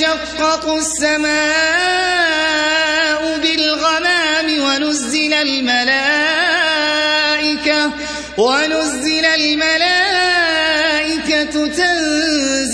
تشقق السماء بالغمام ونزل الملائكة ونزل الملائكة تنزيلا